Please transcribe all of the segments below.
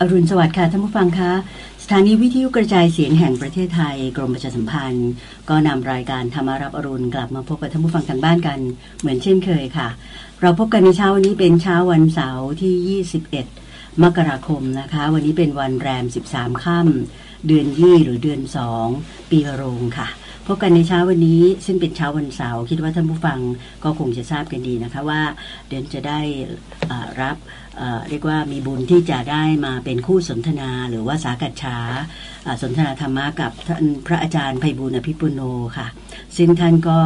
อรุณสวัสดิ์ค่ะท่านผู้ฟังคะสถานีวิทยุกระจายเสียงแห่งประเทศไทย กรมประชาสัมพันธ์ ก็นำรายการธรรมารับอรุณกลับมาพบกับท่านผู้ฟังทางบ้านกันเหมือนเช่นเคยค่ะ เราพบกันในเช้าวันนี้เป็นเช้าวันเสาร์ที่ 21 มกราคมนะคะ วันนี้เป็นวันแรม 13 ค่ำเดือนยี่หรือเดือน 2 ปีโรงค่ะพบกันในเช้าวันนี้ซึ่งเป็นเช้าวันเสาร์คิดว่าท่านผู้ฟังก็คงจะทราบกันดีนะคะว่า เดือนจะได้รับ เรียกว่ามีบุญที่จะได้มาเป็นคู่สนทนาหรือว่าสากัจฉาอ่าสนทนาธรรมะกับท่านพระอาจารย์ไพบูลอภิปุโนค่ะ ซึ่งท่านก็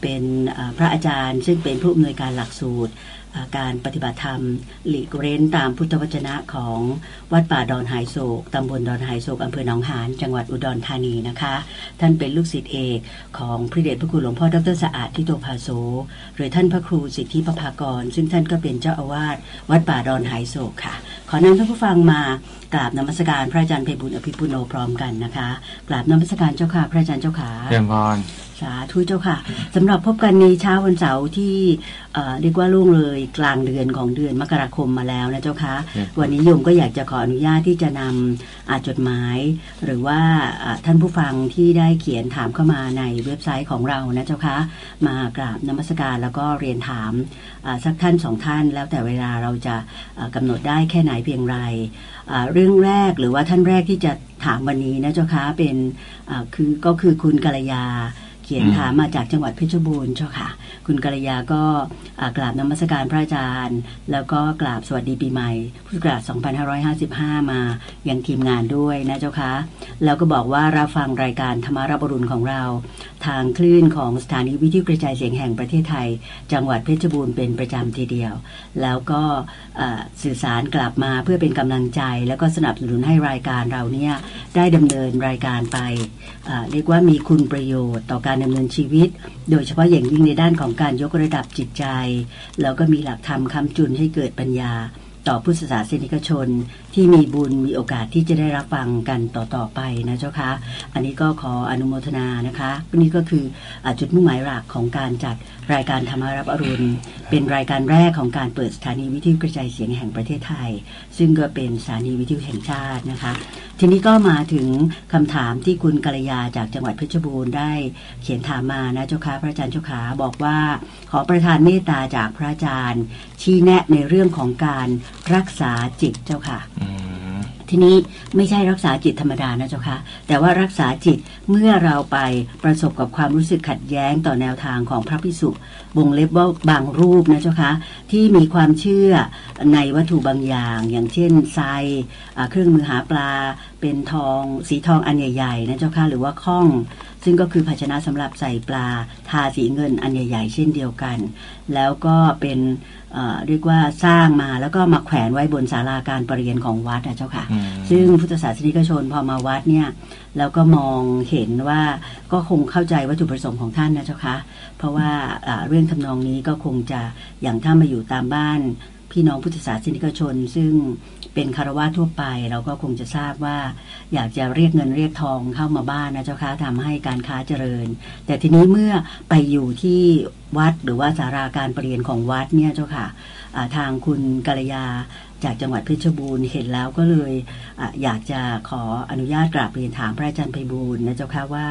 เป็นพระอาจารย์ ซึ่งเป็นผู้อำนวยการหลักสูตร การปฏิบัติธรรม หลีกเร้นตามพุทธวจนะของวัดป่าดอนหายโศกตำบลดอนหายโศกอำเภอหนองหานจังหวัดอุดรธานีนะคะ ท่านเป็นลูกศิษย์เอกของพระเดชพระคุณหลวงพ่อดรสะอาดทิโตภาโสหรือท่านพระครูสิทธิประภากร ซึ่งท่านก็เป็นเจ้าอาวาสวัดป่าดอนหายโศกค่ะ ขอนำท่านผู้ฟังมากราบนมัสการพระอาจารย์ไพบุญอภิปุโนพร้อมกันนะคะกราบนมัสการเจ้าค่ะพระอาจารย์เจ้าค่ะเรียนพร สาธุเจ้าค่ะสำหรับพบกันในเช้าวันเสาร์ที่เอ่อเรียกว่าล่วงเลยกลางเดือนของเดือนมกราคมมาแล้วนะเจ้าค่ะ วันนี้โยมก็อยากจะขออนุญาตที่จะนำอ่าจดหมาย หรือว่าอ่าท่านผู้ฟังที่ได้เขียนถามเข้ามาในเว็บไซต์ของเรานะเจ้าค่ะมากราบนมัสการแล้วก็เรียนถามอ่าสักท่านสองท่าน แล้วแต่เวลาเราจะอ่ากำหนดได้แค่ไหนเพียงไรอ่าเรื่องแรกหรือว่าท่านแรกที่จะถามวันนี้นะเจ้าค่ะเป็นอ่าคือก็คือคุณกัลยาเขียนถามมาจากจังหวัดเพชรบูรณ์เจ้าค่ะ คุณกัลยาก็อ่ากราบนมัสการพระอาจารย์ แล้วก็กราบสวัสดีปีใหม่พุทธศักราช2555 มายังทีมงานด้วยนะเจ้าค่ะ แล้วก็บอกว่ารับฟังรายการธรรมารับอรุณของเรา ทางคลื่นของสถานีวิทยุกระจายเสียงแห่งประเทศไทย จังหวัดเพชรบูรณ์เป็นประจำทีเดียว แล้วก็เอ่อสื่อสารกลับมาเพื่อเป็นกำลังใจ แล้วก็สนับสนุนให้รายการเราเนี่ยได้ดำเนินรายการไปอ่าเรียกว่ามีคุณประโยชน์ต่อการดำเนินชีวิต โดยเฉพาะอย่างยิ่งในด้านของการยกระดับจิตใจ แล้วก็มีหลักธรรมคำจุนให้เกิดปัญญา ต่อพุทธศาสนิกชนที่มีบุญมีโอกาสที่จะได้รับฟังกันต่อๆไปนะเจ้าคะอันนี้ก็ขออนุโมทนานะคะนี่ก็คืออจุดมุ่งหมายหลักของการจัดรายการธรรมารับอรุณ เป็นรายการแรกของการเปิดสถานีวิทยุกระจายเสียงแห่งประเทศไทย ซึ่งก็เป็นสถานีวิทยุแห่งชาตินะคะ ทีนี้ก็มาถึงคำถามที่คุณกัลยาจากจังหวัดเพชรบูรณ์ได้เขียนถามมานะเจ้าค่ะพระอาจารย์เจ้าขาบอกว่า ขอประทานเมตตาจากพระอาจารย์ ชี้แนะในเรื่องของการรักษาจิตเจ้าค่ะอืมทีนี้ไม่ใช่รักษาจิตธรรมดานะเจ้าค่ะแต่ว่ารักษาจิตเมื่อเราไปประสบกับความรู้สึกขัดแย้งต่อแนวทางของพระพิสุวงเล็บว่าบางรูปนะเจ้าค่ะที่มีความเชื่อในวัตถุบางอย่าง อย่างเช่นไซอ่าเครื่องมือหาปลา เป็นทองสีทองอันใหญ่ๆนะเจ้าค่ะหรือว่าข้อง ซึ่งก็คือภาชนะสำหรับใส่ปลา ทาสีเงินอันใหญ่ ๆ เช่นเดียวกัน แล้วก็เป็นเอ่อเรียกว่าสร้างมาแล้วก็มาแขวนไว้บนศาลาการประเรียนของวัดนะเจ้าค่ะอืมซึ่งพุทธศาสนิกชนพอมาวัดเนี่ยแล้วก็มองเห็นว่าก็คงเข้าใจวัตถุประสงค์ของท่านนะเจ้าคะเพราะว่าอ่าเรื่องทำนองนี้ก็คงจะอย่างถ้ามาอยู่ตามบ้านพี่น้องพุทธศาสนิกชน ซึ่ง เป็นคารวะทั่วไป เราก็คงจะทราบว่า อยากจะเรียกเงินเรียกทองเข้ามาบ้านนะเจ้าคะทำให้การค้าเจริญ แต่ทีนี้เมื่อไปอยู่ที่วัดหรือว่าสาราการประเรียนของวัดเนี่ยเจ้าค่ะทางคุณกัลยาจากจังหวัดเพชรบูรณ์เห็นแล้วก็เลยออยากจะขออนุญาตกราบเรียนถามพระอาจารย์ไพบูลย์นะเจ้าค่ะว่า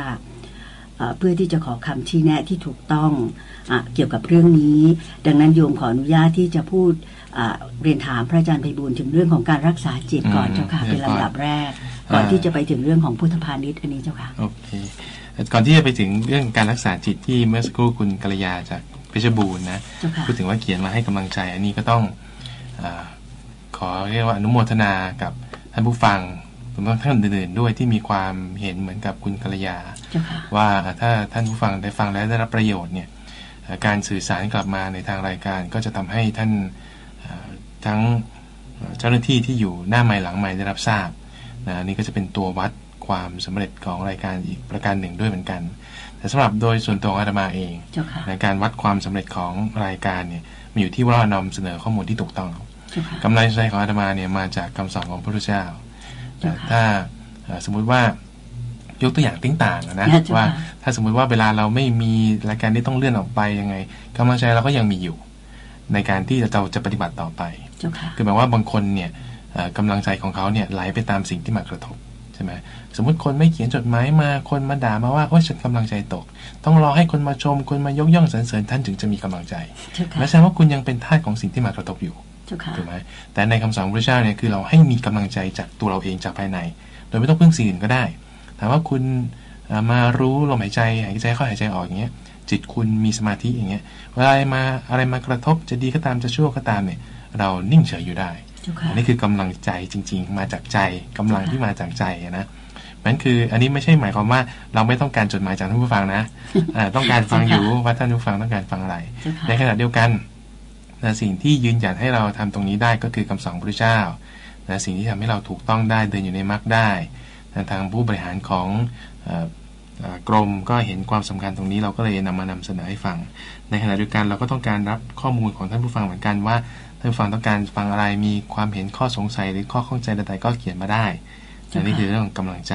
เพื่อที่จะขอคำชี้แนะที่ถูกต้องอเกี่ยวกับเรื่องนี้ ดังนั้นโยมขออนุญาตที่จะพูด เรียนถามพระอาจารย์ไพบูลย์ถึงเรื่องของการรักษาจิตก่อนอืมเจ้าค่ะเรีเป็ยนนก่อนลำดับแรก ก่อนอ่าที่จะไปถึงเรื่องของพุทธพาณิชย์อันนี้เจ้าค่ะโอเคก่อนที่จะไปถึงเรื่องการรักษาจิตที่เมื่อสักครู่คุณกัลยาจากเพชรบูรณ์นะเจ้าค่ะพูดถึงว่าเขียนมาให้กำลังใจ อันนี้ก็ต้องอาขอเรียกว่าอนุโมทนากับท่านผู้ฟังรวมทั้งท่านอื่นๆด้วยที่มีความเห็นเหมือนกับคุณกัลยาเจ้าค่ะว่าถ้าท่านผู้ฟังได้ฟังแล้วได้รับประโยชน์เนี่ยเอ่อการสื่อสารกลับมาในทางรายการก็จะทำให้ท่านเอ่อ ทั้งเอ่อเจ้าหน้าที่ที่อยู่หน้าไม้หลังไม้ได้รับทราบนะอันนี่ก็จะเป็นตัววัดความสำเร็จของรายการอีกประการหนึ่งด้วยเหมือนกัน แต่สำหรับโดยส่วนตัวของอาตมาเองเจ้าค่ะในการวัดความสำเร็จของรายการเนี่ยมีอยู่ที่ว่าเรานำเสนอข้อมูลที่ถูกต้องเจ้าค่ะกำไรใจของอาตมาเนี่ยมาจากคำสอนของพระพุทธเจ้าเจ้าค่ะถ้าเอ่อสมมุติว่ายกตัวอย่างติ้งต่างอะนะเจ้าค่ะว่า ถ้าสมมุติว่าเวลาเราไม่มีรายการที่ต้องเลื่อนออกไปยังไงกำลังใจเราก็ยังมีอยู่ ในการที่เราจะปฏิบัติต่อไป เจ้าค่ะ คือหมายว่าบางคนเนี่ยเอ่อกำลังใจของเขาเนี่ยไหลไปตามสิ่งที่มากระทบใช่ไหมสมมติคนไม่เขียนจดหมายมาคนมาด่ามาว่าโอ้ยฉันกำลังใจตก ต้องรอให้คนมาชม คนมายกย่องสรรเสริญท่านถึงจะมีกำลังใจเจ้าค่ะและแสดงว่าคุณยังเป็นทาสของสิ่งที่มากระทบอยู่เจ้าค่ะถูกไหมแต่ในคำสอนของพระเจ้าเนี่ยคือเราให้มีกำลังใจจากตัวเราเองจากภายใน โดยไม่ต้องพึ่งสิ่งอื่นก็ได้ถามว่าคุณเอ่อมารู้ลมหายใจหายใจเข้าหายใจออกอย่างเงี้ยจิตคุณมีสมาธิอย่างเงี้ยเวลาอะไรมาอะไรมากระทบจะดีก็ตามจะชั่วก็ตามเนี่ย เรานิ่งเฉยอยู่ได้เจ้าค่ะอันนี้คือกำลังใจจริง ๆ มาจากใจกำลังที่มาจากใจอะนะนั่นคืออันนี้ไม่ใช่หมายความว่าเราไม่ต้องการจดหมายจากท่านผู้ฟังนะอ่าต้องการฟังอยู่ว่าท่านผู้ฟังต้องการฟังอะไรเจ้าค่ะในขณะเดียวกันนะสิ่งที่ยืนหยัดให้เราทำตรงนี้ได้ก็คือคำสอนพระเจ้านะสิ่งที่ทำให้เราถูกต้องได้เดินอยู่ในมรรคได้นะทางผู้บริหารของเอ่อเอ่อกรมก็เห็นความสำคัญตรงนี้เราก็เลยนำมานำเสนอให้ฟัง ในขณะเดียวกันเราก็ต้องการรับข้อมูลของท่านผู้ฟังเหมือนกันว่า ท่านผู้ฟังต้องการฟังอะไรมีความเห็นข้อสงสัยหรือข้อข้องใจใดๆก็เขียนมาได้อันนี้คือเรื่องของกำลังใจ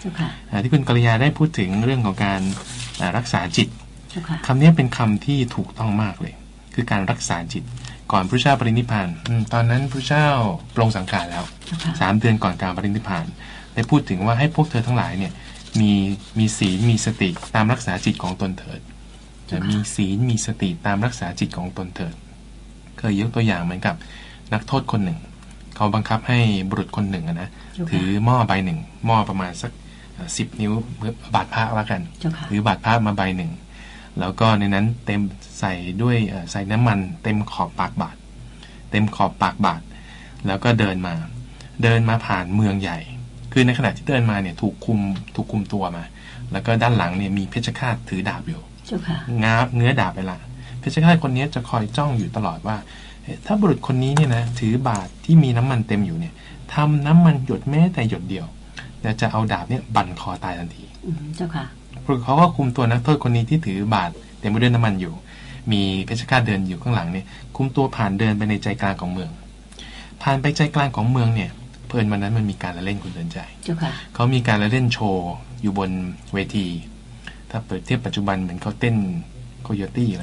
เจ้าค่ะอ่าที่คุณกริยาได้พูดถึงเรื่องของการอ่ารักษาจิตเจ้าค่ะคำนี้เป็นคำที่ถูกต้องมากเลย คือการรักษาจิต ก่อนพระเจ้าปรินิพพานอืมตอนนั้นพระเจ้าปรงสังขารแล้วเจ้าค่ะสามเดือนก่อนการปรินิพพานได้พูดถึงว่าให้พวกเธอทั้งหลายเนี่ยมีมีศีลมีสติตามรักษาจิตของตนเถิดจะมีศีลมีสติตามรักษาจิตของตนเถิด เคยยกตัวอย่างเหมือนกับนักโทษคนหนึ่ง เขาบังคับให้บุรุษคนหนึ่งอะนะเจ้าค่ะถือหม้อใบหนึ่งหม้อประมาณสักสิบนิ้วบาทพระแล้วกันเจ้าค่ะหรือบาดผ้ามาใบหนึ่ง แล้วก็ในนั้นเต็มใส่ด้วยเอ่อใส่น้ำมันเต็มขอบปากบาทเต็มขอบปากบาทแล้วก็เดินมา เดินมาผ่านเมืองใหญ่ คือในขณะที่เดินมาเนี่ยถูกคุมถูกคุมตัวมา แล้วก็ด้านหลังเนี่ยมีเพชฌฆาตถือดาบอยู่เจ้าค่ะง้าเงื้อดาบไปละเพ ชฌฆาตคนนี้จะคอยจ้องอยู่ตลอดว่าเอ๊ะถ้าบุรุษคนนี้เนี่ยนะถือบาทที่มีน้ำมันเต็มอยู่เนี่ยทำน้ำมันหยดแม้แต่หยดเดียวแล้วจะเอาดาบเนี่ยบั่นคอตายทันทีอืมเจ้าค่ะเขาก็คุมตัวนักโทษคนนี้ที่ถือบาทเต็มไปด้วยน้ำมันอยู่ มีเพชฌฆาตเดินอยู่ข้างหลังเนี่ย คุมตัวผ่านเดินไปในใจกลางของเมือง ผ่านไปใจกลางของเมืองเนี่ยเพลินวันนั้นมันมีการละเล่นคุณเดินใจเจ้าค่ะเขามีการละเล่นโชว์อยู่บนเวที ถ้าเปิดเทียบปัจจุบันเหมือนเขาเต้น โคโยตี้อะไร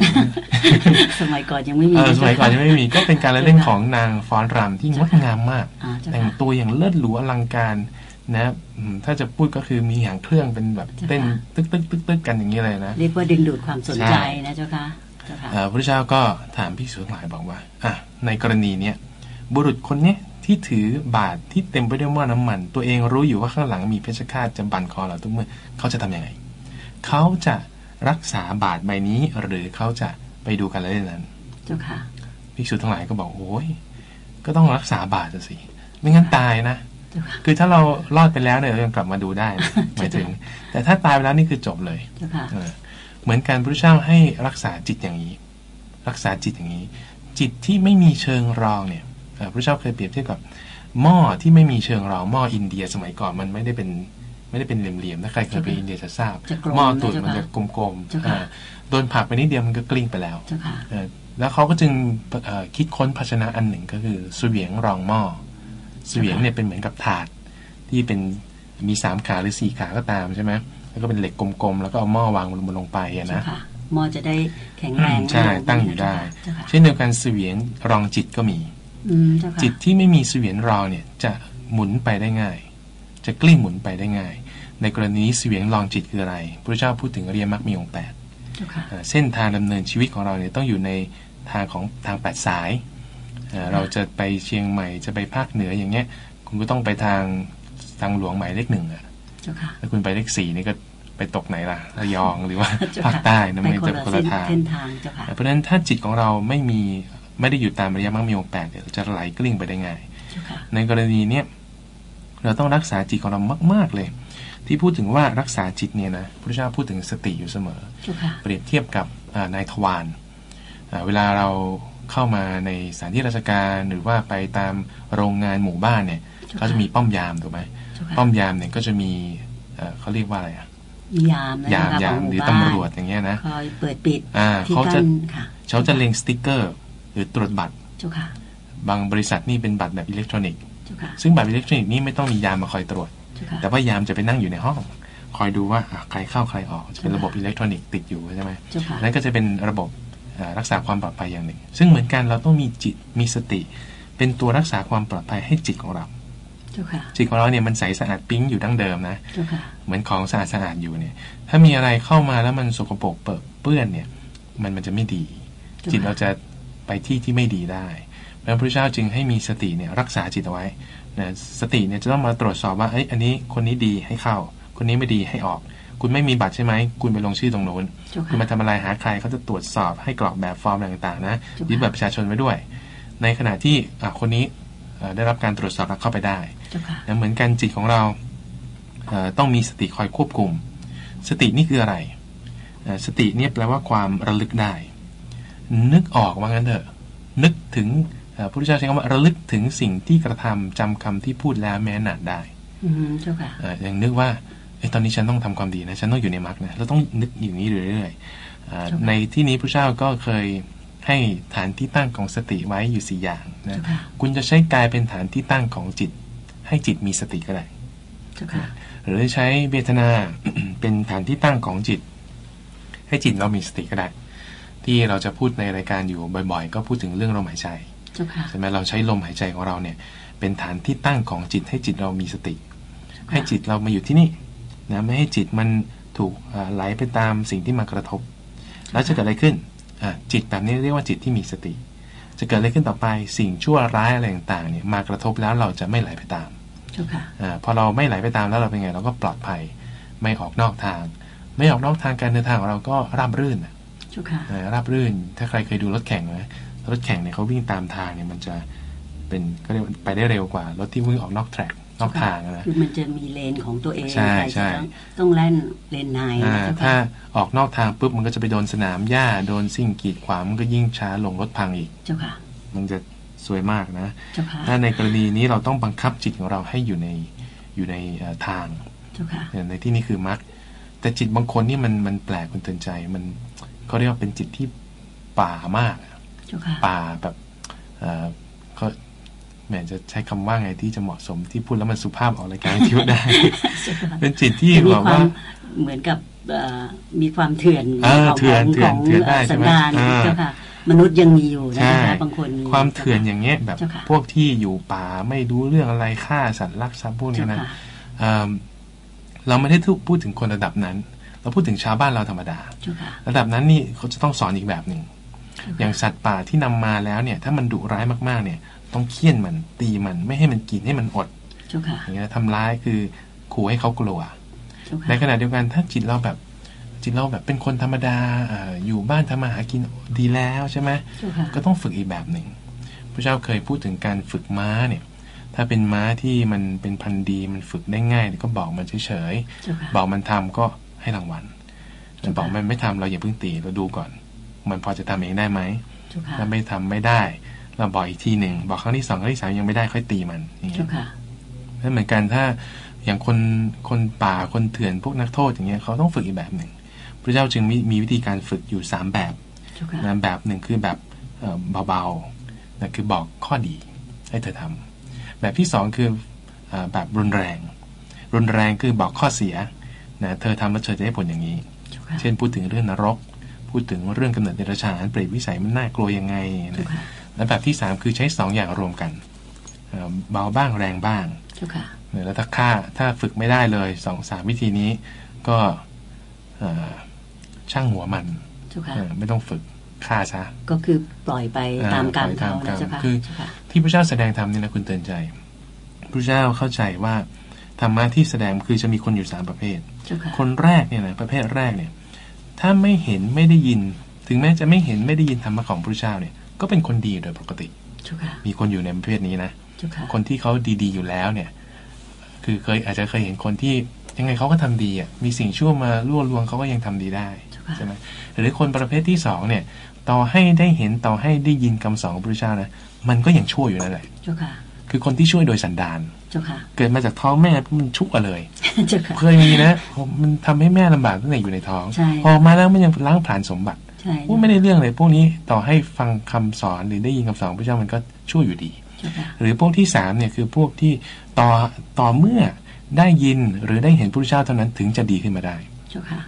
สมัยก่อนยังไม่มีเออสมัยก่อนยังไม่มี ก็เป็นการละเล่นเจ้าค่ะของนางฟ้อนรำที่งดงามมากอ่าเจ้าแต่งค่ะตัวอย่างเลิศหรูอลังการนะอืมถ้าจะพูดก็คือมีหางเครื่องเป็นแบบเจ้าค่ะเต้นตึกตึกตึกตึกกันอย่างนี้เลยนะ เรียกว่าดึงดูดความสนใช่ใจนะเจ้าค่ะเจ้าค่ะเอ่อพระเจ้าก็ถามพิสูจน์หลายบอกว่าอะในกรณีเนี้ยบุรุษคนเนี้ยที่ถือบาทที่เต็มไปด้วยหม้อน้ำมัน ตัวเองรู้อยู่ว่าข้างหลังมีเพชฌฆาตจะบั่นคอเราทุกเมื่อเขาจะทำยังไง เขาจะ รักษาบาทใบนี้หรือเขาจะไปดูการละเล่นนั้นเจ้าค่ะภิกษุทั้งหลายก็บอกโอ้ยก็ต้องรักษาบาทอะสิ ไม่งั้นตายนะเจ้าค่ะคือถ้าเรารอดไปแล้วเนี่ยเรายังกลับมาดูได้นะหมายถึง แต่ถ้าตายไปแล้วนี่คือจบเลยเจ้าค่ะเออเหมือนกันพระเจ้าให้รักษาจิตอย่างนี้ รักษาจิตอย่างนี้ จิตที่ไม่มีเชิงรองเนี่ยเอ่อพระเจ้าเคยเปรียบเทียบกับหม้อที่ไม่มีเชิงรองหม้ออินเดียสมัยก่อนมันไม่ได้เป็น ไม่ได้เป็นเหลี่ยมๆถ้าใครเคยไปอินเดียจะทราบจะกลมหม้อตูดนะเจ้ามันค่ะจะกลมเจ้าๆค่ะเออโดนผลักไปนิดเดียวมันก็กลิ้งไปแล้วเจ้าค่ะเอ่อแล้วเขาก็จึงเอ่อคิดค้นภาชนะอันหนึ่งก็คือเสวียงรองหม้อเสวียงเนี่ยเป็นเหมือนกับถาดที่เป็นมีสามขาหรือสี่ขาก็ตามใช่ไหมแล้วก็เป็นเหล็กกลมๆแล้วก็เอาหม้อวางบนลงไปอะเจ้านะค่ะหมอจะได้แข็งแรงใช่ตั้งอยู่ได้เจ้าค่ะเช่นเดียวกันเสวียงรองจิตก็มีอืมเจ้าค่ะจิตที่ไม่มีเสวียงรองเนี่ยจะหมุนไปได้ง่าย จะกลิ้งหมุนไปได้ง่าย ในกรณีนี้เสวียงรองจิตคืออะไรพระเจ้าพูดถึงอริยมรรคมีองค์แปดเจ้าค่ะเอ่อเส้นทางดำเนินชีวิตของเราเนี่ยต้องอยู่ในทางของทางแปดสายเอ่อเราจะไปเชียงใหม่จะไปภาคเหนืออย่างเงี้ย คุณก็ต้องไปทางทางหลวงหมายเลขหนึ่งอะเจ้าค่ะถ้าคุณไปเลขสี่นี่ก็ไปตกไหนล่ะระยองหรือว่าเจ้าภาคค่ะใต้นะไปไม่คนจะละคนเส้ละนทางเส้นทางเจ้าค่ะเพราะฉะนั้นถ้าจิตของเราไม่มีไม่ได้อยู่ตามอริยมรรคมีองค์แปดเนี่ยจะไหลกลิ้งไปได้ง่ายเจ้าค่ะในกรณีเนี้ยเราต้องรักษาจิตของเรามาก ๆเลย ที่พูดถึงว่ารักษาจิตเนี่ยนะพระเจ้าพูดถึงสติอยู่เสมอเจ้าค่ะเปรียบเทียบกับอ่านายทวารอ่าเวลาเราเข้ามาในสถานที่ราชการหรือว่าไปตามโรงงานหมู่บ้านเนี่ยเจ้าค่ะเขาจะมีป้อมยามถูกไหมเจ้าค่ะป้อมยามเนี่ยก็จะมีเอ่อเขาเรียกว่าอะไรอะมียามนะยามเจ้าค่ะยามขหรือบ้านตำรวจอย่างเงี้ยนะคอยเปิดปิดอ่าที่เขาจะกั้นค่ะเขาจะเล็งสติ๊กเกอร์ หรือตรวจบัตรเจ้าค่ะบางบริษัทนี่เป็นบัตรแบบอิเล็กทรอนิกส์เจ้าค่ะซึ่งบัตรอิเล็กทรอนิกส์นี่ไม่ต้องมียามมาคอยตรวจเจ้าค่ะ แต่ว่ายามจะไปนั่งอยู่ในห้อง คอยดูว่าอะใครเข้าใครออกจะเป็นระบบอิเล็กทรอนิกส์ติดอยู่ใช่ไหมเจ้าค่ะนั่นก็จะเป็นระบบเอ่อรักษาความปลอดภัยอย่างหนึ่ง ซึ่งเหมือนกันเราต้องมีจิตมีสติ เป็นตัวรักษาความปลอดภัยให้จิตของเราเจ้าค่ะจิตของเราเนี่ยมันใสสะอาดปิ๊งอยู่ดั้งเดิมนะเจ้าค่ะเหมือนของสะอาดสะอาดอยู่เนี่ย ถ้ามีอะไรเข้ามาแล้วมันสกปรกเปิดเปื้อนเนี่ย มันมันจะไม่ดีจ้าค่ะจิตเราจะไปที่ที่ไม่ดีได้พระพุทธเจ้าจึงให้มีสติเนี่ยรักษาจิตเอาไว้ นะสติเนี่ยจะต้องมาตรวจสอบว่าเอ้ยอันนี้คนนี้ดีให้เข้า คนนี้ไม่ดีให้ออก คุณไม่มีบัตรใช่ไหมคุณไปลงชื่อตรงนู้นเจ้าคุณค่ะมาทำอะไรหาใครเขาจะตรวจสอบให้กรอกแบบฟอร์มอะไรต่างๆนะเจ้าค่ะยึดบัตรประชาชนไว้ด้วย ในขณะที่อะคนนี้เอ่อได้รับการตรวจสอบแล้วเข้าไปได้เจ้าค่ะนะเหมือนกันจิตของเราเอ่อต้องมีสติคอยควบคุม สตินี่คืออะไรเอ่อสติเนี่ยแปลว่าความระลึกได้ นึกออกว่างั้นเถอะ นึกถึงเอ่อ พระพุทธเจ้าใช้คำว่าระลึกถึงสิ่งที่กระทำจำคำที่พูดแล้วแม้นานได้อืมเจ้าค่ะเอ่ออย่างนึกว่าเอ้ยตอนนี้ฉันต้องทำความดีนะ ฉันต้องอยู่ในมรรคนะแล้วต้องนึกอย่างนี้เรื่อยๆเอ่อเจ้าค่ะในที่นี้พระเจ้าก็เคยให้ฐานที่ตั้งของสติไว้อยู่สี่อย่างนะเจ้าค่ะคุณจะใช้กายเป็นฐานที่ตั้งของจิต ให้จิตมีสติก็ได้เจ้าค่ะหรือใช้เวทนาเป็นฐานที่ตั้งของจิต ให้จิตเรามีสติก็ได้ ที่เราจะพูดในรายการอยู่บ่อย ๆ ก็พูดถึงเรื่องลมหายใจเจ้าค่ะ ใช่ไหมเราใช้ลมหายใจของเราเนี่ย เป็นฐานที่ตั้งของจิตให้จิตเรามีสติ ให้จิตเรามาอยู่ที่นี่นะไม่ให้จิตมันถูกอ่าไหลไปตามสิ่งที่มากระทบ แล้วจะเกิดอะไรขึ้นอ่าจิตแบบนี้เรียกว่าจิตที่มีสติ จะเกิดอะไรขึ้นต่อไปสิ่งชั่วร้ายอะไรต่างๆเนี่ยมากระทบแล้วเราจะไม่ไหลไปตามเจ้าค่ะอาพอเราไม่ไหลไปตามแล้วเราเป็นไงเราก็ปลอดภัย ไม่ออกนอกทาง ไม่ออกนอกทางการเดินทางของเราก็ราบรื่นน่ะเจ้าค่ะเออราบรื่นถ้าใครเคยดูรถแข่งนะ รถแข่งเนี่ยเขาวิ่งตามทางเนี่ยมันจะเป็นก็เรียกว่าไปได้เร็วกว่ารถที่วิ่งออกนอกแทร็กนอกทางนะคือมันจะมีเลนของตัวเองใช่รจะใช่ต้องต้องแล่นเลนในอ่านะเจ้าถ้าค่ะออกนอกทางปุ๊บมันก็จะไปโดนสนามหญ้าโดนสิ่งกีดขวางมันก็ยิ่งช้าลงรถพังอีกเจ้าค่ะ มันจะสวยมากนะเจ้าค่ะถ้าในกรณีนี้เราต้องบังคับจิตของเราให้อยู่ในอยู่ในเอ่อทางเจ้าค่ะในที่นี้คือมรรคแต่จิตบางคนนี่มันมันแปลกคุณเตือนใจ มันเขาเรียกว่าเป็นจิตที่ป่ามากเจ้าค่ะ ป่าแบบเออเขาแหมจะใช้คำว่าไงที่จะเหมาะสมที่พูดแล้วมันสุภาพออกรายการที่ว่าได้เจ้าค่ะเป็นจิตที่มีแบบควาว่ามเหมือนกับเอ่อมีความเถื่อนเออของเถื่อนของเถื่อนของเถื่อนได้เอ่อใช่สันไหมดานอ่าเจ้าค่ะมนุษย์ยังมีอยู่นะใช่เจ้าค่ะบางคนความเถื่อนอย่างเงี้ยแบบเจ้าค่ะพวกที่อยู่ป่าไม่รู้เรื่องอะไรฆ่าสัตว์ลักทรัพย์พวกนี้เจ้านะค่ะเอิ่มเราไม่ได้พูดถึงคนระดับนั้น เราพูดถึงชาวบ้านเราธรรมดาเจ้าค่ะระดับนั้นนี่เขาจะต้องสอนอีกแบบหนึ่ง อย่างสัตว์ป่าที่นำมาแล้วเนี่ย ถ้ามันดุร้ายมากๆเนี่ย ต้องเคี่ยนมันตีมันไม่ให้มันกินให้มันอดเจ้าค่ะอย่างเงี้ยทำร้ายคือขู่ให้เขากลัวเจ้าค่ะในขณะเดียวกันถ้าจิตเราแบบจิตเราแบบเป็นคนธรรมดาเอ่ออยู่บ้านทำมาหากินดีแล้วใช่ไหมเจ้าค่ะก็ต้องฝึกอีกแบบหนึ่งพระเจ้าเคยพูดถึงการฝึกม้าเนี่ย ถ้าเป็นม้าที่มันเป็นพันธุ์ดีมันฝึกได้ง่ายก็บอกมันเฉยเจ้าค่ะๆบอกมันทำก็ให้รางวัลแต่บอกมันไม่ทำเราอย่าเพิ่งตีเราดูก่อน มันพอจะทำเองได้ไหมเจ้าค่ะถ้าไม่ทำไม่ได้ เราบอกอีกทีหนึ่งบอกครั้งที่สองครั้งที่สามยังไม่ได้ค่อยตีมันอย่างเงี้เจ้ายค่ะนั่นเหมือนกันถ้าอย่างคนคนป่าคนเถื่อนพวกนักโทษอย่างเงี้ยเขาต้องฝึกอีกแบบหนึ่งพระเจ้าจึงมีมีวิธีการฝึกอยู่สามแบบเจ้าค่ะนะแบบหนึ่งคือแบบเอ่อเบาๆนะคือบอกข้อดีให้เธอทำแบบที่สองคือเออแบบรุนแรง รุนแรงคือบอกข้อเสียนะเธอทำแล้วเธอจะได้ผลอย่างนี้เจ้าค่ะเช่นพูดถึงเรื่องนรก พูดถึงเรื่องกำเนิดเดรัจฉานเปรตวิสัยมันน่ากลัวยังไงเจ้านะค่ะและแบบที่สามคือใช้สองอย่างรวมกันเอ่อเบาบ้างแรงบ้างเจ้าค่ะเนี่ยแล้วถ้าค่าถ้าฝึกไม่ได้เลยสองสามวิธีนี้ก็เอ่อช่างหัวมันเจ้าค่ะเออไม่ต้องฝึกฆ่าซะก็คือปล่อยไปอ่าตามกรรมปล่อยเขาตามกรรนะมเจ้าค่ะคือเจ้าค่ะที่พระเจ้าแสดงธรรมเนี่ยนะคุณเตือนใจพระเจ้าเข้าใจว่าธรรมะที่แสดงคือจะมีคนอยู่สามประเภทเจ้าค่ะคนแรกเนี่ยนะประเภทแรกเนี่ย ถ้าไม่เห็นไม่ได้ยิน ถึงแม้จะไม่เห็นไม่ได้ยินธรรมะของพระเจ้าเนี่ย ก็เป็นคนดีโดยปกติเจ้าค่ะมีคนอยู่ในประเภทนี้นะเจ้าค่ะคนที่เขาดีๆอยู่แล้วเนี่ย คือเคยอาจจะเคยเห็นคนที่ยังไงเขาก็ทำดีอะ มีสิ่งชั่วมาล่วลวงเขาก็ยังทำดีได้เจ้าค่ะใช่ไหมหรือคนประเภทที่สองเนี่ย ต่อให้ได้เห็นต่อให้ได้ยินคำสอนของพระเจ้านะ มันก็ยังชั่วอยู่นั่นแหละเจ้าค่ะคือคนที่ช่วยโดยสันดาน เจ้าค่ะเกิดมาจากท้องแม่มันชั่วเลยเจ้าค่ะเคยมีนะผมมันทำให้แม่ลำบากตั้งแต่อยู่ในท้องใช่ออกมาแล้วมันยังล้างผ่านสมบัติใช่พวกไม่ได้เรื่องเลยพวกนี้ต่อให้ฟังคำสอนหรือได้ยินคำสอนของพระเจ้ามันก็ชั่วอยู่ดีเจ้าค่ะหรือพวกที่สามเนี่ยคือพวกที่ต่อต่อเมื่อได้ยินหรือได้เห็นพระเจ้าเท่านั้นถึงจะดีขึ้นมาได้เจ้าค่ะ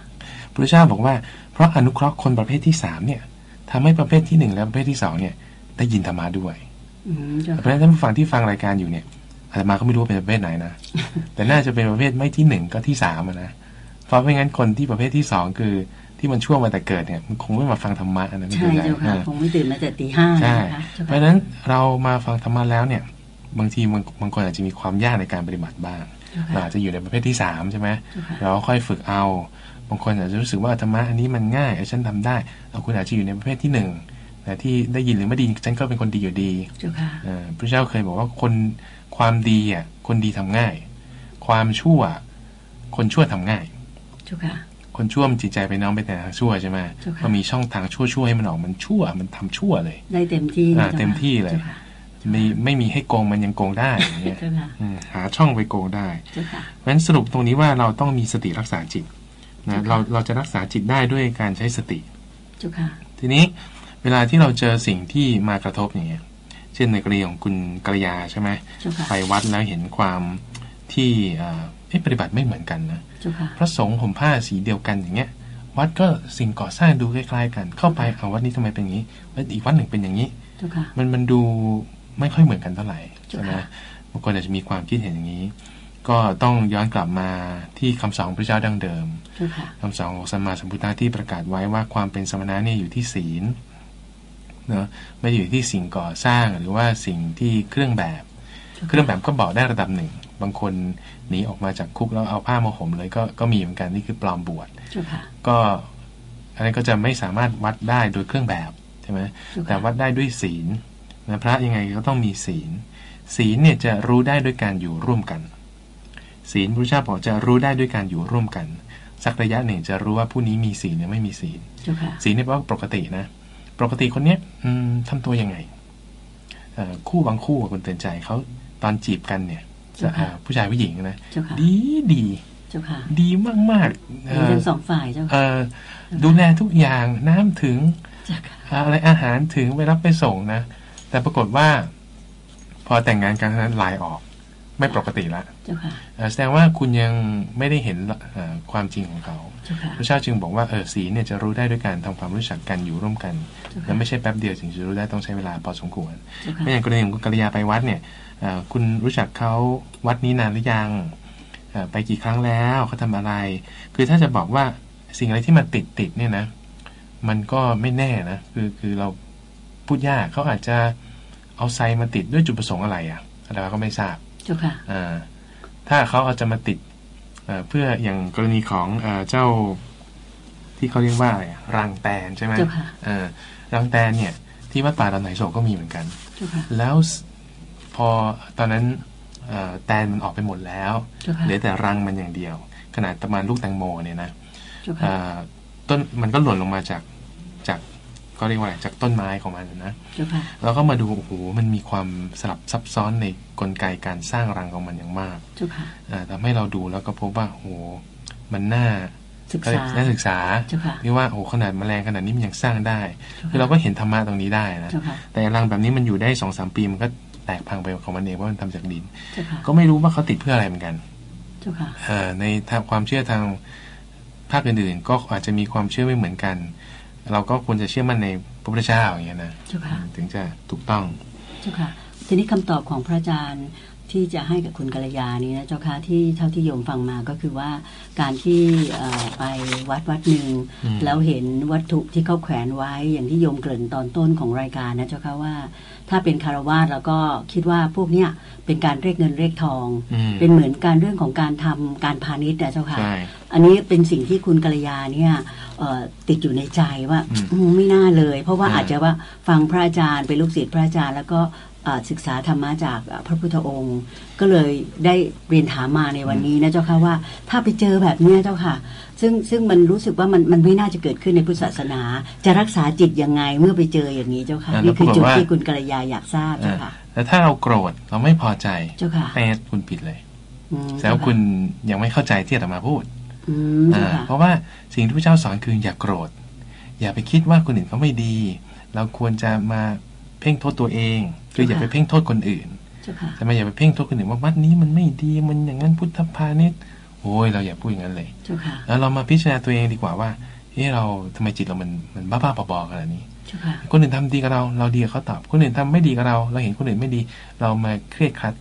พระเจ้าบอกว่าเพราะอนุเคราะห์คนประเภทที่สามเนี่ยทำให้ประเภทที่หนึ่งและประเภทที่สองเนี่ยได้ยินธรรมะด้วยอืมเจ้าเพราะฉะค่ะนั้นท่านผู้ฟังที่ฟังรายการอยู่เนี่ย อาตมาก็ไม่รู้ว่าเป็นประเภทไหนนะ แต่น่าจะเป็นประเภทไม่ที่หนึ่งก็ที่สามอะนะเพราะไม่งั้นคนที่ประเภทที่สองคือที่มันช่วงมาแต่เกิดเนี่ยมันคงไม่มาฟังธรรมะอันนั้นไม่ใช่เป็นไรเจ้าค่ะอ่าคงไม่ตื่นมาแต่ตีห้าใช่นะคะเจ้าเพค่ะราะฉะนั้นเรามาฟังธรรมะแล้วเนี่ย บางทีบางบางคนอาจจะมีความยากในการปฏิบัติบ้างเจ้าเราค่ะอาจจะอยู่ในประเภทที่สามใช่ไหมเจ้าค่ะเราก็ค่อยฝึกเอาบางคนอาจจะรู้สึกว่าธรรมะอันนี้มันง่ายเออฉันทำได้เอาคุณอาจจะอยู่ในประเภทที่หนึ่งแต่ที่ได้ยินหรือไม่ไดยินฉันก็เป็นคนดีอยู่ดีเจ้าค่ะเอ่อพระเจ้าเคยบอกว่าคน ความดีอะ คนดีทำง่าย ความชั่ว คนชั่วทำง่ายเจ้าค่ะคนชั่วมันจิตใจไปน้องไปแต่ทางชั่วใช่ไหมเจ้าค่ะพอมีช่องทางชั่วชั่วๆให้มันออกมันชั่ว มันทำชั่วเลยได้เต็มที่นะอ่าจ้าค่ะเต็มที่เลยจ้าค่ะไม่ไม่มีให้โกงมันยังโกงได้อย่างเงี้ยเจ้าค่ะอืมหาช่องไปโกงได้เจ้าค่ะเพราะฉะนั้นสรุปตรงนี้ว่าเราต้องมีสติรักษาจิตนะค่ะเราเราจะรักษาจิตได้ด้วยการใช้สติเจ้าค่ะทีนี้เวลาที่เราเจอสิ่งที่มากระทบอย่างเงี้ย เช่นในกรณีของคุณกระยาใช่ไหมเจ้าค่ะไปวัดแล้วเห็นความที่เอ่อเอ๊ะปฏิบัติไม่เหมือนกันนะเจ้าค่ะพระสงฆ์ห่มผ้าสีเดียวกันอย่างเงี้ย วัดก็สิ่งก่อสร้างดูคล้ายๆกัน เข้าไปเอาวัดนี้ทำไมเป็นอย่างนี้วัดอีกวัดหนึ่งเป็นอย่างนี้เจ้าค่ะมันมันดูไม่ค่อยเหมือนกันเท่าไหร่ใช่ไหมค่ะบางคนอาจจะมีความคิดเห็นอย่างนี้ ก็ต้องย้อนกลับมาที่คำสอนของพระเจ้าดั้งเดิมเจ้าค่ะคำสอนของสัมมาสัมพุทธะที่ประกาศไว้ว่าความเป็นสมณะเนี่ยอยู่ที่ศีล เนาะไม่ได้อยู่ที่สิ่งก่อสร้างหรือว่าสิ่งที่เครื่องแบบ เครื่องแบบก็บอกได้ระดับหนึ่ง บางคนหนีออกมาจากคุกแล้วเอาผ้ามาห่มเลยก็ก็มีเหมือนกันนี่คือปลอมบวชเจ้าค่ะก็อันนั้นก็จะไม่สามารถวัดได้โดยเครื่องแบบใช่ไหมเจ้าค่ะแต่วัดได้ด้วยศีลนะพระยังไงก็ต้องมีศีล ศีลเนี่ยจะรู้ได้ด้วยการอยู่ร่วมกัน ศีลพระเจ้าบอกจะรู้ได้ด้วยการอยู่ร่วมกันสักระยะหนึ่งจะรู้ว่าผู้นี้มีศีลหรือไม่มีศีลเจ้าค่ะศีลเนี่ยแปลว่าปกตินะ ปกติคนเนี้ยอืมทำตัวยังไงเอ่อคู่บางคู่กับคนเตือนใจเขาตอนจีบกันเนี่ยจะเอ่อผู้ชายผู้หญิงนะเจ้าค่ะดีดีเจ้าค่ะดีมากๆเอ่มีอทั้งสองฝ่ายเจ้าค่ะเอ่อดูแลทุกอย่างน้ำถึงเจ้าค่ะอะไรอาหารถึงไปรับไปส่งนะแต่ปรากฏว่า พอแต่งงานกันเท่านั้นลายออก ไม่ปกติละเจ้าค่ะเอ่อแสดงว่าคุณยังไม่ได้เห็นเอ่อความจริงของเขาเจ้าค่ะพระเจ้าจึงบอกว่าเออศีลเนี่ยจะรู้ได้ด้วยการทำความรู้จักกันอยู่ร่วมกันเจ้าและค่ะไม่ใช่แป๊บเดียวถึงจะรู้ได้ต้องใช้เวลาพอสมควรเจ้าค่ะไม่อย่างกรณีของคุณกัลยาไปวัดเนี่ยเอ่อคุณรู้จักเขาวัดนี้นานหรือยังเอ่อไปกี่ครั้งแล้วเขาทำอะไร คือถ้าจะบอกว่าสิ่งอะไรที่มันติดติดๆเนี่ยนะ มันก็ไม่แน่นะคือคือเราพูดยากเขาอาจจะเอาไซมาติดด้วยจุดประสงค์อะไรอะ่ะอะไรก็ไม่ทราบ เจ้าค่ะอ่าถ้าเขาเอาจะมาติดเอ่อเพื่ออย่างกรณีของเออเจ้าที่เขาเรียกว่าอะไรอะรังแตนใช่ไหมเจ้าค่ะเออรังแตนเนี่ย ที่วัดป่าดอนไหนโศกก็มีเหมือนกันเจ้าค่ะแล้วสพอตอนนั้นเอ่อแตนมันออกไปหมดแล้วเจ้าค่ะเหลือแต่รังมันอย่างเดียว ขนาดประมาณลูกแตงโมเนี่ยนะเจ้าเอ่ค่ะอต้นมันก็หล่นลงมาจากจาก ก็เรียกว่าอะไรจากต้นไม้ของมันนะเจ้าค่ะเราก็มาดูโอ้โหมันมีความสลับซับซ้อนในกลไกการสร้างรังของมันอย่างมากเจ้าค่ะอ่าทำให้เราดูแล้วก็พบว่าโอ้โหมันน่าศึกษาน่าศึกษาเจ้าค่ะที่ว่าโอ้โหขนาดแมลงขนาดนี้มันยังสร้างได้เจ้าคือเราค่ะก็เห็นธรรมะตรงนี้ได้นะเจ้าค่ะแต่รังแบบนี้มันอยู่ได้สองสามปีมันก็แตกพังไปของมันเองเพราะมันทำจากดินเจ้าค่ะก็ไม่รู้ว่าเขาติดเพื่ออะไรเหมือนกันเจ้าค่ะเอ่อในทางความเชื่อทางภาคอื่นๆ ก็อาจจะมีความเชื่อไม่เหมือนกัน เราก็ควรจะเชื่อมั่นในพระพุทธเจ้าอย่างเงี้ยนะเจ้าค่ะถึงจะถูกต้องเจ้าค่ะ ทีนี้คำตอบของพระอาจารย์ที่จะให้กับคุณกัลยานี้นะเจ้าค่ะที่เท่าที่โยมฟังมาก็คือว่าการที่เอ่อไปวัดวัดหนึ่งอืมแล้วเห็นวัตถุที่เขาแขวนไว้อย่างที่โยมเกริ่นตอนต้นของรายการนะเจ้าค่ะว่า ถ้าเป็นคารวาสแล้วก็คิดว่าพวกเนี้ยเป็นการเรียกเงินเรียกทองอืมเป็นเหมือนการเรื่องของการทำการพาณิชย์นะเจ้าค่ะใช่อันนี้เป็นสิ่งที่คุณกัลยาเนี่ยเอ่อติดอยู่ในใจว่าอืมอืมไม่น่าเลย เพราะว่าอ่าอาจจะว่าฟังพระอาจารย์เป็นลูกศิษย์พระอาจารย์ แล้วก็เอ่อ ศึกษาธรรมะจากเอ่อพระพุทธองค์ ก็เลยได้เรียนถามมาในวันนี้นะเจ้าค่ะว่าถ้าไปเจอแบบเนี้ยเจ้าค่ะ ซึ่งซึ่งมันรู้สึกว่ามันมันไม่น่าจะเกิดขึ้นในพุทธศาสนา จะรักษาจิตยังไงเมื่อไปเจออย่างนี้เจ้าค่ะอ่านี่คือจุดแล้วปรากฏว่าที่คุณกัลยาอยากทราบเจ้าค่ะแต่ถ้าเราโกรธเราไม่พอใจเจ้าค่ะแต่คุณผิดเลยอืมแสดงว่าคุณยังไม่เข้าใจที่อาตมาพูดอืมอ่าเจ้าค่ะเพราะว่าสิ่งที่พระเจ้าสอนคืออย่าโกรธ อย่าไปคิดว่าคนอื่นเขาไม่ดี เราควรจะมาเพ่งโทษตัวเอง คืออย่าไปเพ่งโทษคนอื่นเจ้าค่ะแต่ไม่อย่าไปเพ่งโทษคนอื่นว่าวัดนี้มันไม่ดีมันอย่างนั้นพุทธพาณิชย์โอ้ยเราอย่าพูดอย่างนั้นเลยเจ้าค่ะแล้วเรามาพิจารณาตัวเองดีกว่าว่าเฮ้เราทำไมจิตเรามันมันบ้าๆบอๆขนาดนี้เจ้าค่ะคนอื่นทำดีกับเรา เราดีกับเขาตอบ คนอื่นทำไม่ดีกับเรา เราเห็นคนอื่นไม่ดี เรามาเครียดครัด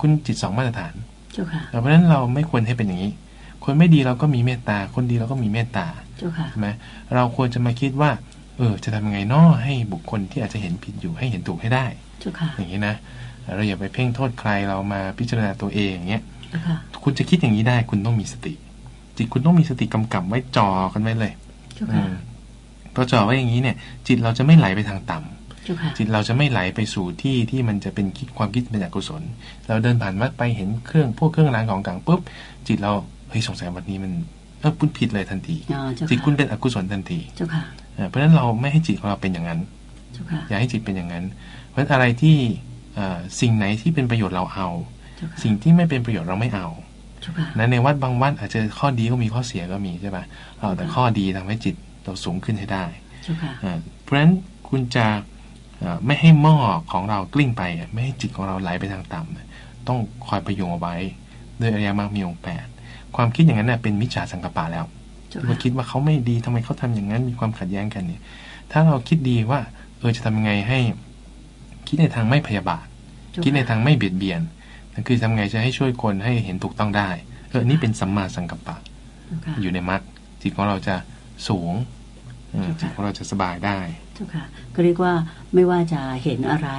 คุณจิตสองมาตรฐานเจ้าค่ะเพราะฉะนั้นเราไม่ควรให้เป็นอย่างนี้ คนไม่ดีเราก็มีเมตตา คนดีเราก็มีเมตตาเจ้าค่ะใช่ไหมเราควรจะมาคิดว่า เออ จะทำยังไงน้อให้บุคคลที่อาจจะเห็นผิดอยู่ให้เห็นถูกให้ได้เจ้าค่ะอย่างนี้นะเราอย่าไปเพ่งโทษใครเรามาพิจารณาตัวเองอย่างเงี้ยเจ้าค่ะคุณจะคิดอย่างนี้ได้คุณต้องมีสติ จิตคุณต้องมีสติกำกับไว้จอกันไว้เลยเจ้าอืค่ะมพอจอไว้อย่างนี้เนี่ย จิตเราจะไม่ไหลไปทางต่ำเจ้าค่ะจิตเราจะไม่ไหลไปสู่ที่ที่มันจะเป็นคิดความคิดเป็นอกุศล เราเดินผ่านวัดไปเห็นเครื่องพวกเครื่องรางของกลางปุ๊บจิตเราเฮ้ยสงสัยวันนี้มันเออคุณผิดเลยทันทีอ๋อเจ้าจิตค่ะคุณเป็นอกุศลทันที เจ้าค่ะเออเพราะฉะนั้นเราไม่ให้จิตของเราเป็นอย่างนั้นเจ้าค่ะอย่าให้จิตเป็นอย่างนั้น เพราะฉะนั้นอะไรที่เอ่อสิ่งไหนที่เป็นประโยชน์เราเอาเจ้าค่ะสิ่งที่ไม่เป็นประโยชน์เราไม่เอาเจ้าค่ะนะในวัดบางวัดอาจจะข้อดีก็มีข้อเสียก็มีใช่ปะเอาแต่ข้อดีทำให้จิตเราสูงขึ้นให้ได้เจ้าค่ะอ่าเพราะฉะนั้นคุณจะเอ่อไม่ให้หม้อของเรากลิ้งไปอะไม่ให้จิตของเราไหลไปทางต่ำอะต้องคอยประโยงเอาไว้ด้วยอริยมรรคมีองค์แปดความคิดอย่างนั้นน่ะเป็นมิจฉาสังกปะแล้ว เจ้าที่ค่ะว่าคิดว่าเขาไม่ดีทำไมเขาทำอย่างนั้นมีความขัดแย้งกันเนี่ย ถ้าเราคิดดีว่า เออจะทำยังไงให้ คิดในทางไม่พยาบาทเจ้าคิดในค่ะทางไม่เบียดเบียนนั่นคือทำไงจะให้ช่วยคนให้เห็นถูกต้องได้ เออนี่เป็นสัมมาสังกัปปะเจ้าค่ะอยู่ในมรรคจิตของเราจะสูงเออเจ้าค่ะจิตของเราจะสบายได้เจ้าค่ะก็เรียกว่าไม่ว่าจะเห็นอะไร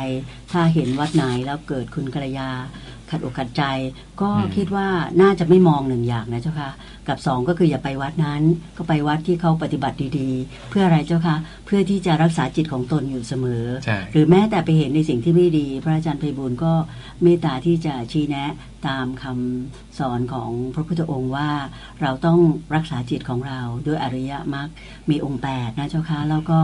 ถ้าเห็นวัดไหนแล้วเกิดคุณกัลยา ขัดอกขัดใจ ก็อืมคิดว่าน่าจะไม่มองหนึ่งอย่างนะเจ้าค่ะ กับสองก็คืออย่าไปวัดนั้น ก็ไปวัดที่เขาปฏิบัติดีๆ เพื่ออะไรเจ้าค่ะเพื่อที่จะรักษาจิตของตนอยู่เสมอใช่หรือแม้แต่ไปเห็นในสิ่งที่ไม่ดี พระอาจารย์ไพบูลย์ก็เมตตาที่จะชี้แนะตามคำสอนของพระพุทธองค์ว่า เราต้องรักษาจิตของเราด้วยอริยมรรคมีองค์แปดนะเจ้าค่ะแล้วก็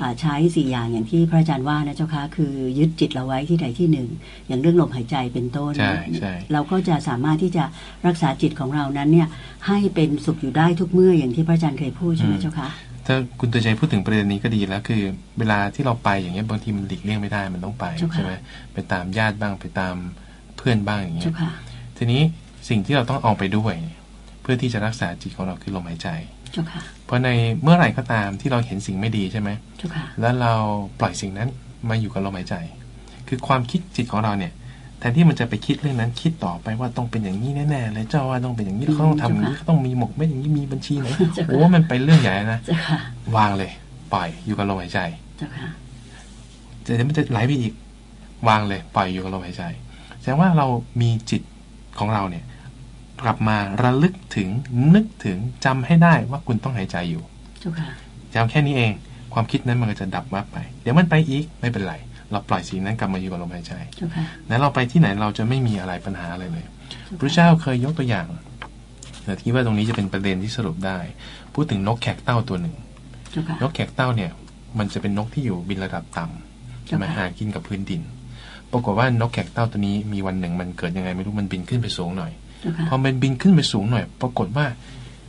อ่าใช้สี่อย่างอย่างที่พระอาจารย์ว่านะเจ้าค่ะคือยึดจิตเราไว้ที่ใดที่หนึ่ง อย่างเรื่องลมหายใจเป็นต้นใช่ใช่เราก็จะสามารถที่จะรักษาจิตของเรานั้นเนี่ยให้เป็นสุขอยู่ได้ทุกเมื่ออย่างที่พระอาจารย์เคยพูดใช่ไหมเจ้าค่ะถ้าคุณตัวใจพูดถึงประเด็นนี้ก็ดีแล้วคือ เวลาที่เราไปอย่างเงี้ยบางทีมันหลีกเลี่ยงไม่ได้มันต้องไปเจ้าค่ะใช่ไหมไปตามญาติบ้างไปตามเพื่อนบ้างอย่างเงี้เจ้ายค่ะทีนี้สิ่งที่เราต้องเอาไปด้วยเนี่ยเพื่อที่จะรักษาจิตของเราคือลมหายใจเจ้าค่ะเพราะในเมื่อไหร่ก็ตามที่เราเห็นสิ่งไม่ดีใช่ไหมเจ้าค่ะแล้วเราปล่อยสิ่งนั้นมาอยู่กับลมหายใจ คือความคิดจิตของเราเนี่ย แทนที่มันจะไปคิดเรื่องนั้นคิดต่อไปว่าต้องเป็นอย่างนี้แน่ๆเลยเจ้าว่าต้องเป็นอย่างนี้แล้วเขาต้องทำอย่างนี้เขาต้องมีหมกเม็ดอย่างนี้มีบัญชีไหนเจ้าค่ะโอ้มันเป็นเรื่องใหญ่นะเจ้าค่ะวางเลย ปล่อยอยู่กับลมหายใจเจ้าค่ะแต่เดี๋ยวมันจะไหลไปอีก วางเลย ปล่อยอยู่กับลมหายใจแสดงว่าเรามีจิตของเราเนี่ย กลับมาระลึกถึงนึกถึงจำให้ได้ว่าคุณต้องหายใจอยู่เจ้าค่ะจำแค่นี้เอง ความคิดนั้นมันก็จะดับวับไป เดี๋ยวมันไปอีกไม่เป็นไร เราปล่อยสิ่งนั้นกลับมาอยู่กับลมหายใจเจ้าค่ะแล้วเราไปที่ไหนเราจะไม่มีอะไรปัญหาอะไรเลยพระเจ้าเคยยกตัวอย่างแต่ที่ว่าตรงนี้จะเป็นประเด็นที่สรุปได้ พูดถึงนกแขกเต้าตัวหนึ่งเจ้าค่ะนกแขกเต้าเนี่ย มันจะเป็นนกที่อยู่บินระดับต่ำใช่ไหมเจ้าค่ะหากินกับพื้นดิน ปรากฏว่านกแขกเต้าตัวนี้มีวันหนึ่งมันเกิดยังไงไม่รู้มันบินขึ้นไปสูงหน่อยเจ้าค่ะพอมันบินขึ้นไปสูงหน่อย ปรากฏว่า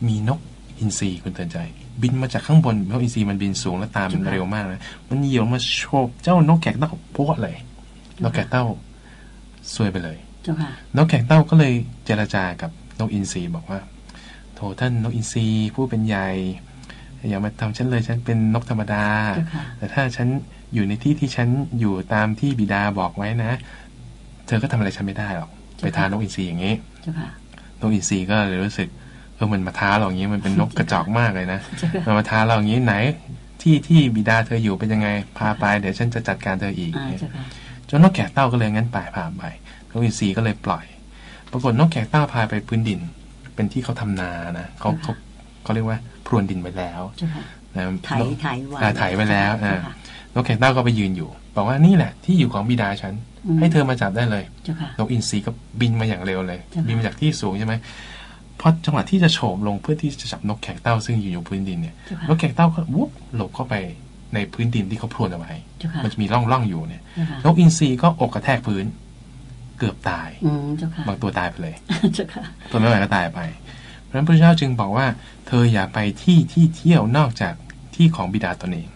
มีนกอินทรีคุณเตือนใจ บินมาจากข้างบนนกอินทรีมันบินสูงแล้วตามมันเร็วมากนะมันเหยี่ยวมาโฉบเจ้านกแขกเต้าพวดเลยนกแขกเต้าซวยไปเลยเจ้าค่ะนกแขกเต้าก็เลยเจรจากับนกอินทรีบอกว่าโถท่านนกอินทรีผู้เป็นใหญ่อย่ามาทำฉันเลยฉันเป็นนกธรรมดาเจ้าค่ะแต่ถ้าฉันอยู่ในที่ที่ฉันอยู่ตามที่บิดาบอกไว้นะ เธอก็ทำอะไรฉันไม่ได้หรอกไปทานนกอินทรีอย่างนี้เจ้าค่ะนกอินทรีก็เลยรู้สึกเออมันมาท้าเราอย่างนี้มันเป็นนกกระจอกมากเลยนะเจ้าค่ะมันมาท้าเราอย่างนี้ไหนที่ที่บิดาเธออยู่เป็นยังไงพาไปเดี๋ยวฉันจะจัดการเธออีกอ่าเจ้าค่ะจนนกแขกเต้าก็เลยงั้นไปพาไปนกอินทรีก็เลยปล่อย ปรากฏนกแขกเต้าพาไปพื้นดิน เป็นที่เขาทำนานะเขาเขาเขาเรียกว่าพรวนดินไว้แล้วเจ้าค่ะนะไถไถไว้อ่าไถไว้แล้วอ่าเจ้าค่ะนกแขกเต้าก็ไปยืนอยู่ บอกว่านี่แหละ ที่อยู่ของบิดาฉันอืมให้เธอมาจับได้เลยเจ้าค่ะนกอินทรีก็บินมาอย่างเร็วเลยจ้ะบินมาจากที่สูงใช่ไหม พอจังหวะที่จะโฉบลงเพื่อที่จะจับนกแขกเต้าซึ่งอยู่อยู่พื้นดินเนี่ยเจ้าค่ะนกแขกเต้าก็วุบหลบเข้าไปในพื้นดินที่เขาพรวนเอาไว้เจ้าค่ะมันจะมีร่องร่องๆอยู่เนี่ยเจ้าค่ะนกอินทรีก็อกกระแทกพื้น เกือบตายอืมเจ้าค่ะบางตัวตายไปเลยเจ้าค่ะตัวไม่ไหวก็ตายไป เพราะฉะนั้นพระเจ้าจึงบอกว่า เธออย่าไปที่ที่เที่ยวนอกจากที่ของบิดาตนเอง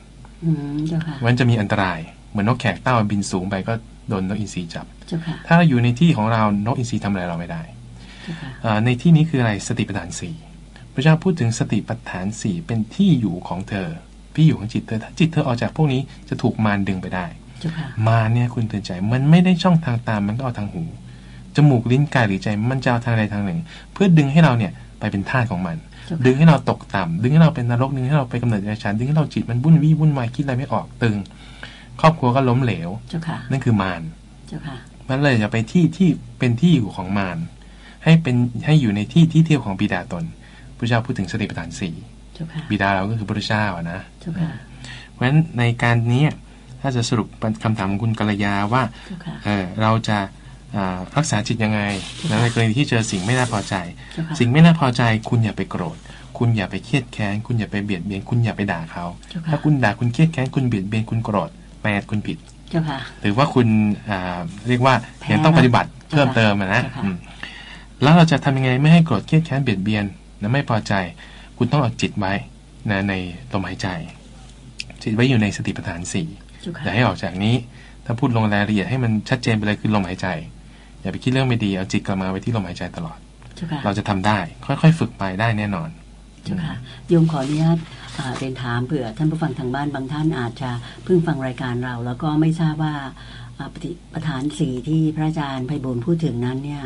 อืมเจ้าค่ะมันจะมีอันตราย เหมือนนกแขกเต้าบินสูงไปก็โดนนกอินทรีจับเจ้าค่ะถ้าเราอยู่ในที่ของเรานกอินทรีทำอะไรเราไม่ได้เจ้าค่ะเอ่อ ในที่นี้คืออะไรสติปัฏฐานสี่พระเจ้าพูดถึงสติปัฏฐานสี่เป็นที่อยู่ของเธอ ที่อยู่ของจิตเธอถ้าจิตเธอออกจากพวกนี้จะถูกมารดึงไปได้เจ้าค่ะมารเนี่ยคุณเตือนใจมันไม่ได้ช่องทางตามมันก็เอาทางหูจมูกลิ้นกายหรือใจมันจะเอาทางใดทางหนึ่ง เพื่อดึงให้เราเนี่ยไปเป็นทาสของมันเจ้าดึค่ะงให้เราตกต่ำดึงให้เราเป็นนรกดึงให้เราไปกำเนิดเดรัจฉานดึงให้เราจิตมันวุ่นวี่วุ่นวายคิดอะไรไม่ออกตึง ครอบครัวก็ล้มเหลวเจ้าค่ะนั่นคือมารเจ้าค่ะมันเลยจะไปที่ที่เป็นที่อยู่ของมาร ให้เป็นให้อยู่ในที่ที่เที่ยวของบิดาตนพระเจ้าพูดถึงสติปัฏฐานสี่เจ้าค่ะบิดาเราก็คือพระเจ้าอะนะเจ้าค่ะเพราะฉะนั้นในการนี้ถ้าจะสรุปคำถามของคุณกัลยาว่าเจ้าค่ะเออเราจะอ่ารักษาจิตยังไงแล้วในกรณีที่เจอสิ่งไม่น่าพอใจเจ้าค่ะสิ่งไม่น่าพอใจ คุณอย่าไปโกรธ คุณอย่าไปเครียดแค้น คุณอย่าไปเบียดเบียน คุณอย่าไปด่าเขาเจ้าค่ะถ้าคุณด่าคุณเครียดแค้น คุณเบียดเบียน คุณโกรธแปลคุณผิดเจ้าค่ะหรือว่าคุณอ่าเรียกว่าแพ้ยังต้องปฏิบัติเพิ่มเติมอะนะเจ้าค่ะอืม แล้วเราจะทำยังไงไม่ให้โกรธเครียดแค้นเบียดเบียนและไม่พอใจ คุณต้องเอาจิตไว้นะในลมหายใจ จิตไว้อยู่ในสติปัฏฐานสี่เจ้าค่ะอย่าให้ออกจากนี้ ถ้าพูดลงรายละเอียดให้มันชัดเจนไปเลยคือลมหายใจ อย่าไปคิดเรื่องไม่ดีเอาจิตกลับมาไว้ที่ลมหายใจตลอดเจ้าค่ะเราจะทำได้ ค่อยๆ ฝึกไปได้แน่นอนเจ้าค่ะโยมขออนุญาตอ่าเรียนถามเผื่อท่านผู้ฟังทางบ้านบางท่านอาจจะเพิ่งฟังรายการเรา แล้วก็ไม่ทราบว่าอ่าปฏิปทานสีที่พระอาจารย์ไพบูลย์พูดถึงนั้นเนี่ย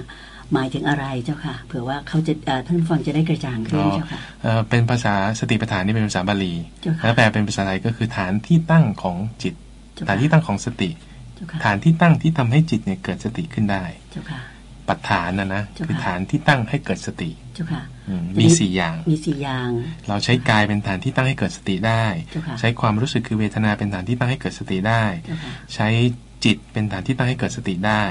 หมายถึงอะไรเจ้าค่ะเผื่อว่าเขาจะอ่าท่านผู้ฟังจะได้กระจ่างขึ้นอ๋อเจ้าค่ะเอ่อเป็นภาษาสติปัฏฐานนี่เป็นภาษาบาลีเจ้าค่ะแล้วแปลเป็นภาษาไทยก็คือฐานที่ตั้งของจิตเจ้าฐานค่ะที่ตั้งของสติเจ้าค่ะฐานที่ตั้งที่ทำให้จิตเนี่ยเกิดสติขึ้นได้เจ้าค่ะปัฏฐานนะนะเจ้าค่ะคือฐานที่ตั้งให้เกิดสติเจ้าค่ะอืมทีนี้มีสี่อย่างมีสี่อย่าง เราใช้กายเป็นฐานที่ตั้งให้เกิดสติได้เจ้าค่ะใช้ความรู้สึกคือเวทนาเป็นฐานที่ตั้งให้เกิดสติได้เจ้าค่ะใช้จิตเป็นฐานที่ตั้งให้เกิดสติได้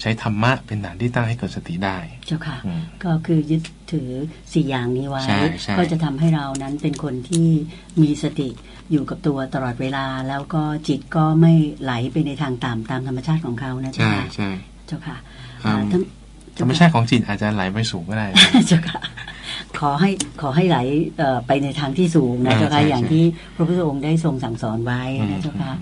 ใช้ธรรมะเป็นฐานที่ตั้งให้เกิดสติได้ เจ้าค่ะอืมก็คือยึดถือสี่อย่างนี้ไว้ใช่ใช่ก็จะทำให้เรานั้นเป็นคนที่มีสติอยู่กับตัวตลอดเวลา แล้วก็จิตก็ไม่ไหลไปในทางต่ำตามธรรมชาติของเขานะเจ้าใช่ค่ะใช่เจ้าค่ะอืมอ่าท่านธรรมชาติของจิตอาจจะไหลไปสูงก็ได้เจ้าค่ะขอให้ขอให้ไหลเอ่อไปในทางที่สูงนะอ่าเจ้าค่ะใช่อย่างใช่ที่พระพุทธองค์ได้ทรงสั่งสอนไว้อืมนะเจ้าค่ะ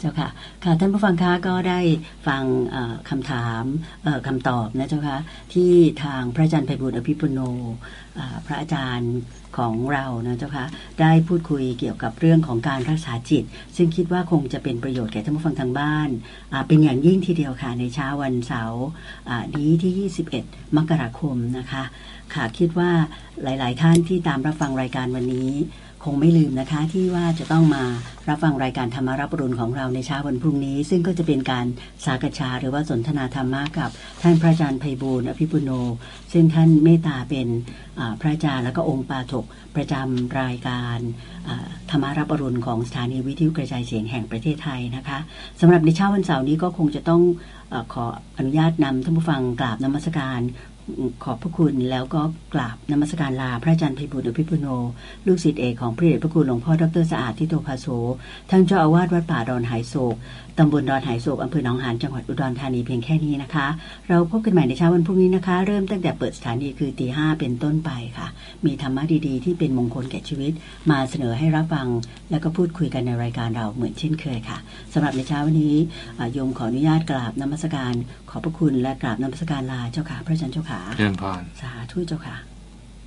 เจ้าค่ะค่ะท่านผู้ฟังคะก็ได้ฟังเอ่อคำถามเอ่อคำตอบนะเจ้าค่ะที่ทางพระอาจารย์ไพบุตรอภิปุโนพระอาจารย์ของเรานะเจ้าค่ะได้พูดคุยเกี่ยวกับเรื่องของการรักษาจิต ซึ่งคิดว่าคงจะเป็นประโยชน์แก่ท่านผู้ฟังทางบ้าน เป็นอย่างยิ่งทีเดียวค่ะ ในเช้าวันเสาร์นี้ที่ 21 มกราคมนะคะ ค่ะคิดว่าหลาย ๆ ท่านที่ตามรับฟังรายการวันนี้ คงไม่ลืมนะคะที่ว่าจะต้องมารับฟังรายการธรรมารับรุณของเราในเช้าวันพรุ่งนี้ ซึ่งก็จะเป็นการสากชาหรือว่าสนทนาธรรมะกับ ท่านพระอาจารย์ไพบูลอภิปุโน ซึ่งท่านเมตตาเป็นพระอาจารย์และก็องค์ปาถกประจำรายการธรรมารับรุณของสถานีวิทยุกระจายเสียงแห่งประเทศไทยนะคะสำหรับในเช้าวันเสาร์นี้ก็คงจะต้องออขออนุญาตนำท่านผู้ฟังกราบนมัสการ ขอบพระคุณแล้วก็กราบนมัสการลาพระอาจารย์ไพบุตรอภิปุโน ลูกศิษย์เอกของพระเดชพระคุณหลวงพ่อดรสะอาดทิโตภาโสท่านเจ้าอาวาสวัดป่าดอนหายโศกตำบลดอนหายโศกอำเภอหนองหานจังหวัดอุดรธานีเพียงแค่นี้นะคะ เราพบกันใหม่ในเช้าวันพรุ่งนี้นะคะ เริ่มตั้งแต่เปิดสถานีคือตีห้าเป็นต้นไปค่ะ มีธรรมะดีๆ ที่เป็นมงคลแก่ชีวิต มาเสนอให้รับฟัง แล้วก็พูดคุยกันในรายการเราเหมือนเช่นเคยค่ะสำหรับในเช้าวันนี้อ่าโยมขออนุญาตกราบนมัสการ ขอบพระคุณและกราบนมัสการลาเจ้าค่ะ พระอาจารย์เจ้าค่ะเจริญพรสาธุเจ้าค่ะ